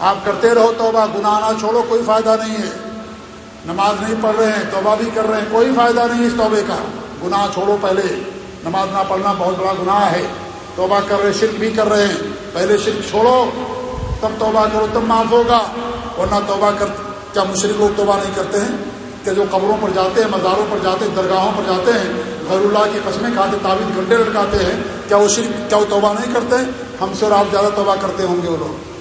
آپ کرتے رہو توبہ، گناہ نہ چھوڑو، کوئی فائدہ نہیں ہے۔ نماز نہیں پڑھ رہے ہیں، توبہ بھی کر رہے ہیں، کوئی فائدہ نہیں اس توبے کا۔ گناہ چھوڑو پہلے۔ نماز نہ پڑھنا بہت بڑا گناہ ہے۔ توبہ کر رہے، شرک بھی کر رہے ہیں۔ پہلے شرک چھوڑو، تب توبہ کرو، تب معاف ہوگا۔ ورنہ توبہ کر کیا مشرق لوگ توبہ نہیں کرتے ہیں۔ کہ جو قبروں پر جاتے ہیں، مزاروں پر جاتے ہیں، درگاہوں پر جاتے ہیں، غیر اللہ کی قسمیں کھاتے، تعویذ گھنٹے لٹکاتے ہیں۔ کیا وہ شرک، کیا وہ توبہ نہیں کرتے؟ ہم سے اور آپ زیادہ توبہ کرتے ہوں گے وہ لوگ۔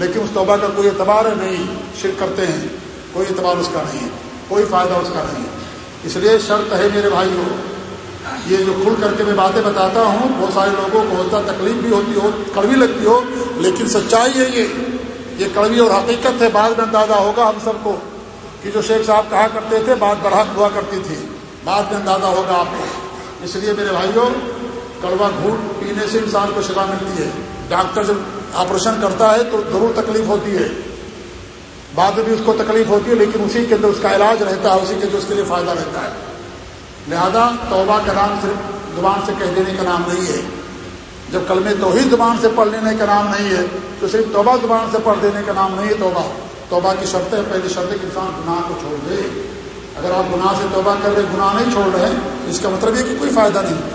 لیکن اس توبہ کا کوئی اعتبار ہے نہیں، شرک کرتے ہیں، کوئی اعتبار اس کا نہیں ہے، کوئی فائدہ اس کا نہیں ہے۔ اس لیے شرط ہے میرے بھائی ہو یہ جو کھل کر کے میں باتیں بتاتا ہوں، بہت سارے لوگوں کو ہوتا تکلیف بھی ہوتی ہو، کڑوی لگتی ہو، لیکن سچائی ہے یہ۔ یہ کڑوی اور حقیقت ہے، بعد میں اندازہ ہوگا ہم سب کو کہ جو شیخ صاحب کہا کرتے تھے بات برحق ہوا کرتی تھی۔ بعد میں اندازہ ہوگا آپ کو۔ اس لیے میرے بھائیوں، کڑوا گھوٹ پینے سے انسان کو شفا ملتی ہے۔ ڈاکٹر جب آپریشن کرتا ہے تو ضرور تکلیف ہوتی ہے۔ بعد میں بھی اس کو تکلیف ہوتی ہے، لیکن اسی کے اندر اس کا علاج رہتا ہے، اسی کے اندر اس کے لیے فائدہ رہتا ہے۔ لہذا توبہ کا نام صرف زبان سے کہہ دینے کا نام نہیں ہے۔ جب کلمے توحید زبان سے پڑھ لینے کا نام نہیں ہے، تو صرف توبہ زبان سے پڑھ دینے کا نام نہیں ہے توبہ۔ توبہ کی شرط ہے پہلی شرط ہے کہ انسان گناہ کو چھوڑ دے۔ اگر آپ گناہ سے توبہ کر رہے گناہ نہیں چھوڑ رہے اس کا مطلب یہ کہ کوئی فائدہ نہیں۔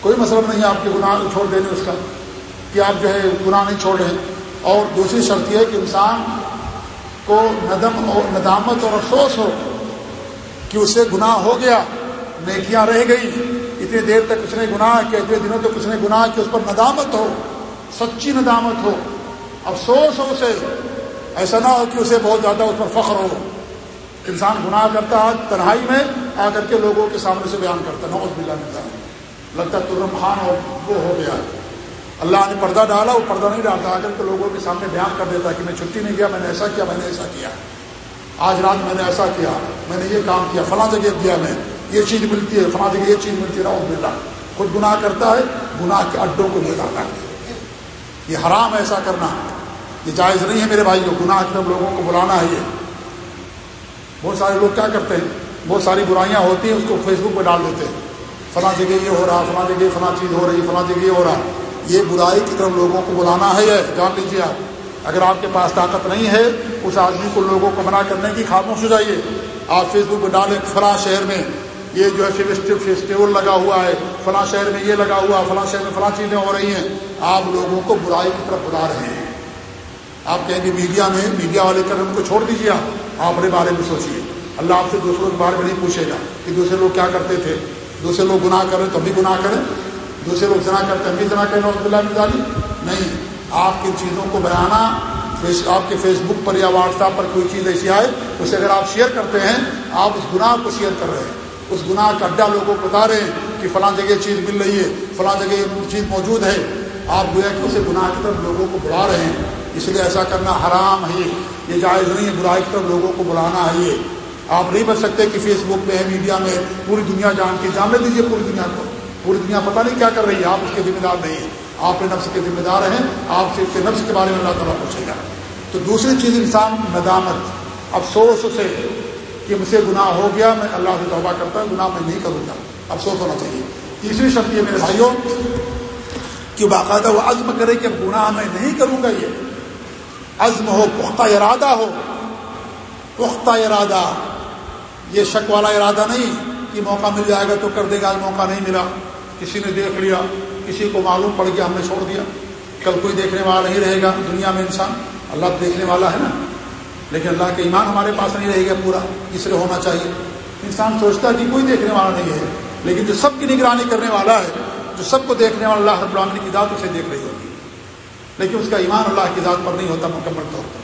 کوئی مطلب نہیں ہے آپ کے گناہ کو چھوڑ دینے اس کا۔ کہ آپ جو ہے گناہ نہیں چھوڑ رہے۔ اور دوسری شرط یہ ہے کہ انسان کو ندم اور ندامت اور افسوس ہو کہ اسے گناہ ہو گیا، نیکیاں رہ گئی اتنی دیر تک اس نے گناہ کیا، اتنے دنوں تک اس نے گناہ کیا، اس پر ندامت ہو، سچی ندامت ہو، افسوس ہو اسے۔ ایسا نہ ہو کہ اسے بہت زیادہ اس پر فخر ہو۔ انسان گناہ کرتا ہے، تنہائی میں آ کر کے لوگوں کے سامنے سے بیان کرتا نوز بلا ملتا ہے لگتا ترم خان اور وہ ہو گیا۔ اللہ نے پردہ ڈالا، وہ پردہ نہیں ڈالتا۔ آ کر کے لوگوں کے سامنے بیان کر دیتا کہ میں چھٹی نہیں گیا، میں نے ایسا کیا، میں نے ایسا کیا۔ آج رات میں نے ایسا کیا، میں نے یہ کام کیا، فلاں جگہ دیا میں، یہ چیز ملتی ہے، فلاں جگہ یہ چیز ملتی ہے نوز بلا خود گناہ کرتا ہے، گناہ کے اڈوں کو جاتا ہے۔ یہ حرام ایسا کرنا۔ یہ جائز نہیں ہے میرے بھائی جو گناہ کی لوگوں کو بلانا ہے یہ۔ بہت سارے لوگ کیا کرتے ہیں؟ بہت ساری برائیاں ہوتی ہیں، اس کو فیس بک پہ ڈال دیتے ہیں۔ فلاں جگہ یہ ہو رہا، فلاں جگہ فلاں چیز ہو رہی، فلاں جگہ یہ ہو رہا۔ یہ برائی کی طرف لوگوں کو بلانا ہے یہ، جان لیجیے آپ۔ اگر آپ کے پاس طاقت نہیں ہے، اس آدمی کو لوگوں کو منع کرنے کی خاموش ہو جائیے۔ آپ فیس بک پہ ڈالیں فلاں شہر میں۔ یہ جو ہے فیسٹیول لگا ہوا ہے۔ فلاں شہر میں یہ لگا ہوا، فلاں شہر میں فلاں چیزیں ہو رہی ہیں۔ آپ لوگوں کو برائی کی طرف بلا رہے ہیں۔ آپ کہیں گے میڈیا میں، میڈیا والے کر ان کو چھوڑ دیجیے آپ۔ اپنے بارے میں سوچیے اللہ آپ سے دوسروں کے بارے میں نہیں پوچھے گا کہ دوسرے لوگ کیا کرتے تھے۔ دوسرے لوگ گناہ کریں تو بھی گناہ کریں۔ دوسرے لوگ جنا کرتے ہیں بھی جنا کریں رحمۃ اللہ مزالی نہیں، آپ کی چیزوں کو بیانا آپ کے فیس بک پر یا واٹس ایپ پر کوئی چیز ایسی آئے، اسے اگر آپ شیئر کرتے ہیں، آپ اس گناہ کو شیئر کر رہے ہیں۔ اس گناہ کا اڈا لوگوں کو بتا رہے ہیں کہ فلاں جگہ چیز مل رہی ہے، فلاں جگہ چیز موجود ہے۔ آپ گویا کہ اسے گناہ کی طرف لوگوں کو بلا رہے ہیں۔ اس لیے ایسا کرنا حرام ہے۔ یہ جائز نہیں ہے، برائی کی طرف لوگوں کو بلانا ہے یہ۔ آپ نہیں بچ سکتے کہ فیس بک پہ میڈیا میں، پوری دنیا جان کے، جان لے دیجیے پوری دنیا کو۔ پوری دنیا پتہ نہیں کیا کر رہی ہے، آپ اس کے ذمہ دار نہیں ہیں۔ آپ کے نفس کے ذمہ دار ہیں، آپ سے نفس کے بارے میں اللہ تعالیٰ پوچھے گا۔ تو دوسری چیز انسان ندامت۔ افسوس سے کہ مجھ سے گناہ ہو گیا، میں اللہ سے توبہ کرتا ہوں، گناہ میں نہیں کروں گا۔ افسوس ہونا چاہیے۔ تیسری شرط یہ میرے بھائیوں، کہ باقاعدہ وہ عزم کرے کہ گناہ میں نہیں کروں گا یہ۔ عزم ہو، پختہ ارادہ ہو۔ پختہ ارادہ۔ یہ شک والا ارادہ نہیں کہ موقع مل جائے گا تو کر دے گا، آج موقع نہیں ملا۔ کسی نے دیکھ لیا، کسی کو معلوم پڑ گیا، ہم نے چھوڑ دیا۔ کل کوئی دیکھنے والا نہیں رہے گا دنیا میں انسان۔ اللہ دیکھنے والا ہے نا۔ لیکن اللہ کا ایمان ہمارے پاس نہیں رہے گا پورا، اس لیے ہونا چاہیے۔ انسان سوچتا ہے کہ کوئی دیکھنے والا نہیں ہے، لیکن جو سب کی نگرانی کرنے والا ہے، جو سب کو دیکھنے والا اللہ العالمین کی ذات اسے دیکھ رہی ہوگی۔ لیکن اس کا ایمان اللہ کی ذات پر نہیں ہوتا مکمل طور پر۔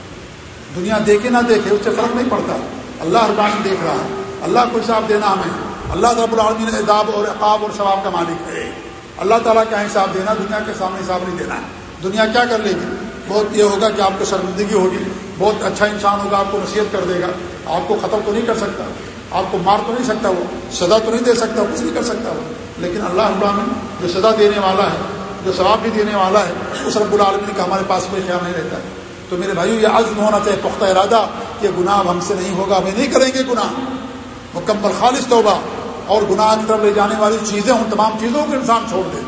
دنیا دیکھے نہ دیکھے، اس سے فرق نہیں پڑتا۔ اللہ العالمین دیکھ رہا ہے۔ اللہ کو حساب دینا ہمیں۔ اللہ رب العالمین اعداب اور عقاب اور ثواب کا مالک ہے۔ اللہ تعالیٰ کا حساب دینا، دنیا کے سامنے حساب نہیں دینا۔ ہے دنیا کیا کر لے گی؟ بہت یہ ہوگا کہ آپ کو شرمندگی ہوگی، بہت اچھا انسان ہوگا، آپ کو نصیحت کر دے گا۔ آپ کو ختم تو نہیں کر سکتا، آپ کو مار تو نہیں سکتا وہ، سزا تو نہیں دے سکتا، کچھ نہیں کر سکتا وہ۔ لیکن اللہ ابراہین جو سزا دینے والا ہے، جو ثواب بھی دینے والا ہے، اس رب العالمین کا ہمارے پاس کوئی خیال نہیں رہتا۔ ہے تو میرے بھائیو، یہ عزم ہونا چاہیے، پختہ ارادہ کہ گناہ ہم سے نہیں ہوگا ہمیں نہیں کریں گے گناہ۔ مکمل خالص توبہ۔ اور گناہ کی طرف لے جانے والی چیزیں ان تمام چیزوں کو انسان چھوڑ دے۔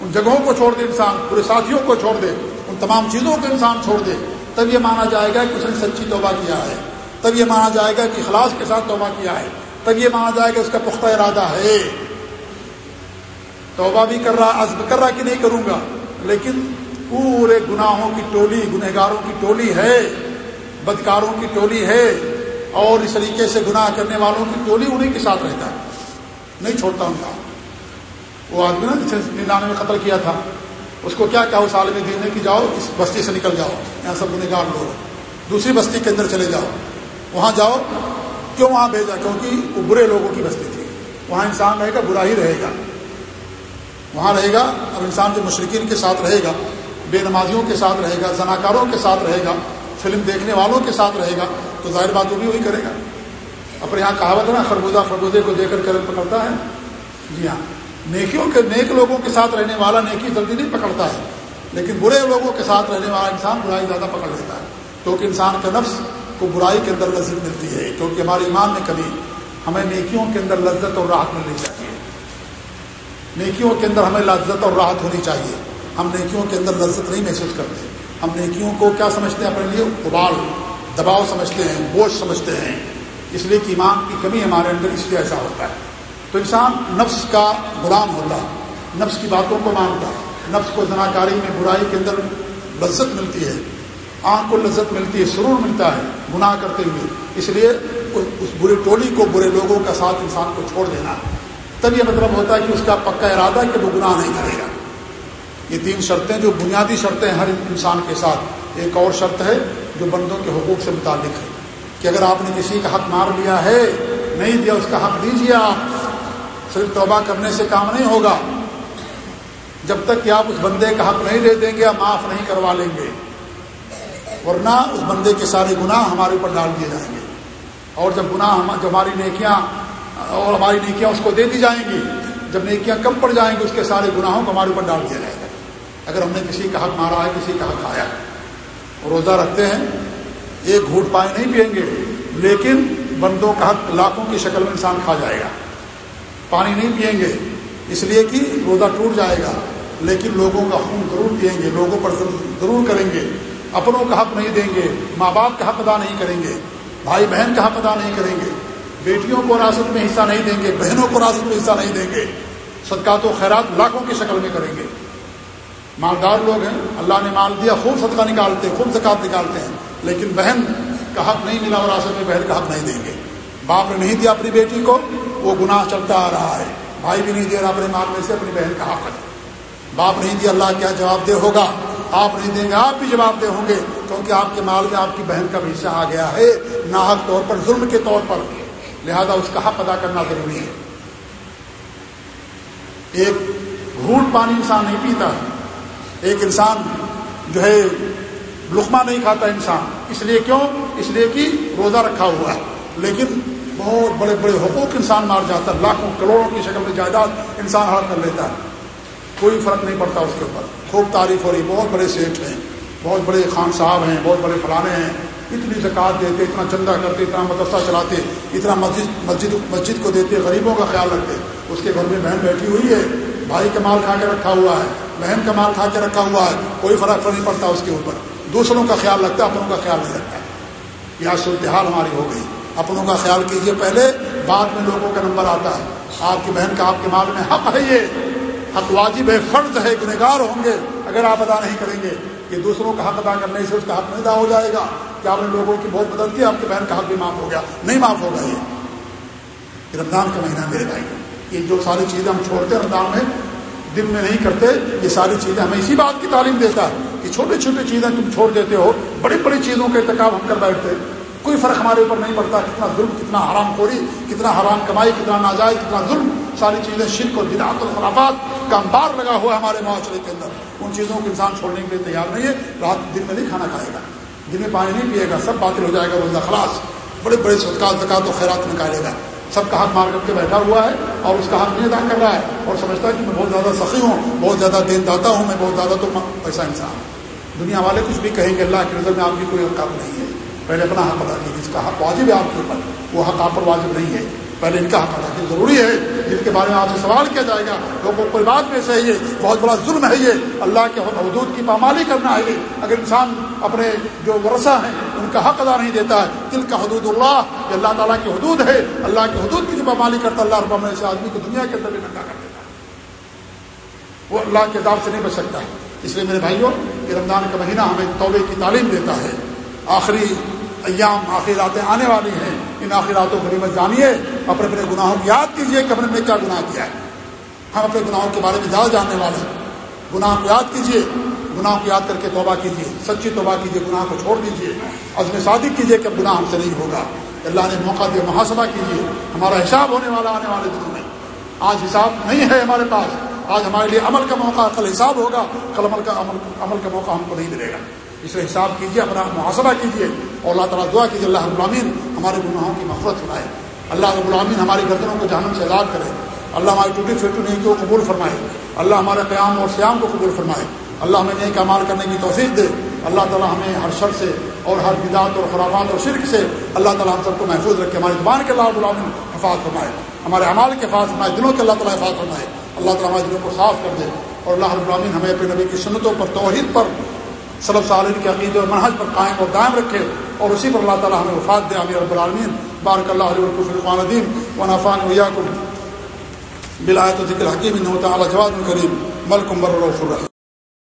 ان جگہوں کو چھوڑ دے انسان، پورے ساتھیوں کو چھوڑ دے۔ ان تمام چیزوں کو انسان چھوڑ دے۔ تب یہ مانا جائے گا کہ اس نے سچی توبہ کیا ہے۔ تب یہ مانا جائے گا کہ خلاص کے ساتھ توبہ کیا ہے۔ تب یہ مانا جائے گا اس کا پختہ ارادہ ہے۔ توبہ بھی کر رہا، عزم کر رہا کہ نہیں کروں گا، لیکن پورے گناہوں کی ٹولی، گنہگاروں کی ٹولی ہے، بدکاروں کی ٹولی ہے، اور اس طریقے سے گناہ کرنے والوں کی ٹولی انہیں کے ساتھ رہتا ہے۔ نہیں چھوڑتا ان کا وہ آدمی نا جسے ننانوے میں قتل کیا تھا، اس کو کیا کیا اس عالمی دینے کی جاؤ، اس بستی سے نکل جاؤ، یہاں سب گنہگار لوگ دوسری بستی کے اندر چلے جاؤ۔ وہاں جاؤ، کیوں وہاں بھیجا؟ کیونکہ وہ برے لوگوں کی بستی تھی۔ وہاں انسان رہے گا، برا ہی رہے گا۔ وہاں رہے گا، اب انسان جو مشرقین کے ساتھ رہے گا، بے نمازیوں کے ساتھ رہے گا، زناکاروں کے ساتھ رہے گا، فلم دیکھنے والوں کے ساتھ رہے گا، تو ظاہر بات وہ بھی وہی کرے گا۔ اپنے یہاں کہاوت ہے نا خربوزہ خربوزے کو دے کر کرل پکڑتا ہے۔ جی ہاں۔ نیکیوں کے، نیک لوگوں کے ساتھ رہنے والا نیکی جلدی نہیں پکڑتا ہے، لیکن برے لوگوں کے ساتھ رہنے والا انسان برائی زیادہ پکڑ لیتا ہے۔ کیونکہ انسان کا نفس کو برائی کے اندر لذت ملتی ہے، کیونکہ ہمارے ایمان میں کبھی ہمیں نیکیوں کے اندر لذت اور راحت ملنی چاہیے۔ نیکیوں کے اندر ہمیں لذت اور راحت ہونی چاہیے۔ ہم نیکیوں کے اندر لذت نہیں محسوس کرتے۔ ہم نیکیوں کو کیا سمجھتے ہیں اپنے لیے؟ ابال، دباؤ سمجھتے ہیں، بوجھ سمجھتے ہیں۔ اس لیے کہ ایمان کی کمی ہمارے اندر اس لیے ایسا ہوتا ہے۔ تو انسان نفس کا غلام ہوتا ہے، نفس کی باتوں کو مانتا ہے۔ نفس کو زناکاری میں برائی کے اندر لذت ملتی ہے، آنکھ کو لذت ملتی ہے، سرور ملتا ہے، گناہ کرتے ہوئے۔ اس لیے اس برے ٹولی کو، برے لوگوں کا ساتھ انسان کو چھوڑ دینا۔ تب یہ مطلب ہوتا ہے کہ اس کا پکا ارادہ ہے کہ وہ گناہ نہیں کرے گا۔ یہ تین شرطیں جو بنیادی شرطیں ہر انسان کے ساتھ۔ ایک اور شرط ہے جو بندوں کے حقوق سے متعلق ہے۔ کہ اگر آپ نے کسی کا حق مار لیا ہے، نہیں دیا، اس کا حق دیجیے آپ۔ صرف توبہ کرنے سے کام نہیں ہوگا۔ جب تک کہ آپ اس بندے کا حق نہیں دے دیں گے یا معاف نہیں کروا لیں گے۔ ورنہ اس بندے کے سارے گناہ ہمارے اوپر ڈال دیے جائیں گے۔ اور جب گناہ جب ہماری نیکیاں اور ہماری نیکیاں اس کو دے دی جائیں گی، جب نیکیاں کم پڑ جائیں گی، اس کے سارے گناہوں کو ہمارے اوپر ڈال دیا جائے گا۔ اگر ہم نے کسی کا حق مارا ہے، کسی کا حق کھایا روزہ رکھتے ہیں ایک گھوٹ پائے نہیں پئیں گے، لیکن بندوں کا حق لاکھوں کی شکل میں انسان کھا جائے گا۔ پانی نہیں پئیں گے، اس لیے کہ روزہ ٹوٹ جائے گا، لیکن لوگوں کا خون ضرور پئیں گے، لوگوں پر ضرور کریں گے۔ اپنوں کا حق نہیں دیں گے، ماں باپ کا حق ادا نہیں کریں گے، بھائی بہن کا حق ادا نہیں کریں گے۔ بیٹیوں کو راست میں حصہ نہیں دیں گے، بہنوں کو راست میں حصہ نہیں دیں گے۔ صدقات و خیرات لاکھوں کی شکل میں کریں گے۔ مالدار لوگ ہیں، اللہ نے مال دیا، خوب صدقہ نکالتے، خوب زکات نکالتے ہیں۔ لیکن بہن کا حق نہیں ملا وراثت میں بہن کا حق نہیں دیں گے۔ باپ نے نہیں دیا اپنی بیٹی کو، وہ گناہ چلتا آ رہا ہے۔ بھائی بھی نہیں دے رہا اپنے مال میں سے، اپنی بہن کا حق ہے۔ باپ نہیں دیا، اللہ کیا جواب دہ ہوگا؟ آپ نہیں دیں گے، آپ بھی جواب دہ ہوں گے۔ کیونکہ آپ کے مال میں آپ کی بہن کا بھی حصہ آ گیا ہے ناحک طور پر، ظلم کے طور پر۔ لہذا اس کا حق ادا کرنا ضروری ہے۔ ایک گھونٹ پانی انسان نہیں پیتا۔ ایک انسان جو ہے لقمہ نہیں کھاتا انسان۔ اس لیے کیوں؟ اس لیے کہ روزہ رکھا ہوا ہے۔ لیکن بہت بڑے بڑے حقوق انسان مار جاتا ہے۔ لاکھوں کروڑوں کی شکل میں جائیداد انسان ہڑ کر لیتا ہے۔ کوئی فرق نہیں پڑتا اس کے اوپر۔ خوب تعریف ہو رہی، بہت بڑے سیٹ ہیں۔ بہت بڑے خان صاحب ہیں، بہت بڑے فلانے ہیں۔ اتنی زکوٰۃ دیتے، اتنا چندہ کرتے، اتنا مدرسہ چلاتے، اتنا مسجد مسجد مسجد کو دیتے، غریبوں کا خیال رکھتے۔ اس کے گھر میں بہن بیٹھی ہوئی ہے، بھائی کا مال کھا کے رکھا ہوا ہے، بہن کا مال کھا کے رکھا ہوا ہے۔ کوئی فرق نہیں پڑتا اس کے اوپر۔ دوسروں کا خیال رکھتا ہے، اپنوں کا خیال نہیں رکھتا۔ یہ صورتحال ہماری ہو گئی۔ اپنوں کا خیال کیجیے پہلے، بعد میں لوگوں کا نمبر آتا ہے۔ آپ کی بہن کا، آپ کے مال میں حق ہے یہ۔ حق واجب ہے، فرض ہے گنگار ہوں گے۔ اگر آپ ادا نہیں کریں گے کہ دوسروں کا حق ادا کرنے سے اس کا حق نہیں ادا ہو جائے گا۔ کہ آپ نے لوگوں کی بہت بدل کی؟ آپ کی بہن کا حق بھی معاف ہو گیا۔ نہیں معاف ہوگا یہ۔ رمضان کا مہینہ میرے بھائی۔ یہ جو ساری چیزیں ہم چھوڑتے رمضان میں، دن میں نہیں کرتے، یہ ساری چیزیں ہمیں اسی بات کی تعلیم دیتا ہے۔ چھوٹی چھوٹی چیزیں تم چھوڑ دیتے ہو بڑی بڑی چیزوں کا ارتکاب ہم کر بیٹھتے، کوئی فرق ہمارے اوپر نہیں پڑتا کتنا ظلم، کتنا حرام خوری، کتنا حرام کمائی، کتنا ناجائز، کتنا ظلم، ساری چیزیں شرک اور بدعت اور خرافات کا انبار لگا ہوا ہے ہمارے معاشرے کے اندر۔ ان چیزوں کو انسان چھوڑنے کے لیے تیار نہیں ہے، رات دن میں نہیں کھانا کھائے گا، دن میں پانی نہیں پیے گا، سب باطل ہو جائے گا، روزہ خلاص، بڑے بڑے صدقات، زکات و خیرات نکالے گا۔ سب کا حق مار کر کے بیٹھا ہوا ہے اور اس کا حق نہیں ادا کر رہا ہے اور سمجھتا ہے کہ میں بہت زیادہ سخی ہوں، بہت زیادہ دین داتا ہوں، میں بہت زیادہ تو ایسا انسان دنیا والے کچھ بھی کہیں گے، اللہ کی نظر میں آپ کی کوئی حق نہیں ہے۔ پہلے اپنا حق ادا کیجیے جس کا حق واجب ہے آپ کے اوپر۔ وہ حق آپ پر واجب نہیں ہے۔ پہلے ان کا حق ادا کیا ضروری ہے۔ جن کے بارے میں آپ سے سوال کیا جائے گا، لوگوں کوئی بات میں سے ہے یہ۔ بہت بڑا ظلم ہے یہ۔ اللہ کے حدود کی پامالی کرنا ہے یہ۔ اگر انسان اپنے جو ورثہ ہیں، ان کا حق ادا نہیں دیتا ہے، دل کا حدود اللہ، یہ اللہ تعالیٰ کی حدود ہے۔ اللہ کی حدود کی جو پامالی کرتا اللہ رب سے آدمی کو دنیا کے اندر بھی ننگا کر دیتا ہے۔ وہ اللہ کے دار سے نہیں بچ سکتا۔ ہے اس لیے میرے بھائیوں کہ رمضان کا مہینہ ہمیں توبے کی تعلیم دیتا ہے۔ آخری ایام آخراتیں آنے والی ہیں۔ ان آخراتوں کو غریبت جانیے۔ اپنے اپنے گناہوں کی یاد کیجیے کہ اپنے کیا گناہ کیا ہے۔ ہم اپنے گناہوں کے بارے میں زیادہ جاننے والے ہیں۔ گناہ کو یاد کیجیے۔ گناہ کو یاد کر کے توبہ کیجیے۔ سچی توبہ کیجیے گناہ کو چھوڑ دیجیے۔ عزم صادق کیجیے کہ گناہ ہم سے نہیں ہوگا۔ اللہ نے موقع دیا محاسبہ کیجیے۔ ہمارا حساب ہونے والا آنے والے دنوں میں۔ آج حساب نہیں ہے ہمارے پاس۔ آج ہمارے لیے عمل کا موقع، کل حساب ہوگا، کل عمل کا عمل عمل کا موقع ہم کو نہیں ملے گا۔ اس لیے حساب کیجیے اپنا محاسبہ کیجیے اور اللہ تعالیٰ دعا کیجیے اللہ غلامین ہمارے گناہوں کی مفرت سنائے اللہ غلامین ہماری گردنوں کو جہنم سے آزاد کرے۔ اللہ ہماری ٹوٹی فیٹو نہیں کو قبول فرمائے۔ اللہ ہمارے قیام اور سیام کو قبول فرمائے۔ اللہ ہمیں نئے کمال کرنے کی توفیق دے۔ اللہ تعالیٰ ہمیں ہر شر سے اور ہر بدعت اور خرابات اور شرک سے اللہ تعالیٰ ہم سب کو محفوظ رکھے۔ ہماری زبان کے اللہ غلام حفاظ فرمائے۔ ہمارے عمال کے حفاظ فرمائے۔ دلوں کے اللہ تعالیٰ حفاظ فرمائے۔ اللہ تعالیٰ ہمارے دلوں کو صاف کر دے اور اللہ العالمین ہمیں اپنے نبی کی سنتوں پر توحید پر صلب صالین کے عقید اور منحج پر قائم اور دائم رکھے اور اسی پر اللہ تعالیٰ ہمیں وفات دے امیر رب العالمین۔ بارک اللہ علیہ القفان الدین و نفان ویاکم کو و ذکر حکیم۔ تعالیٰ جواد الکریم ملکم بر الرحیم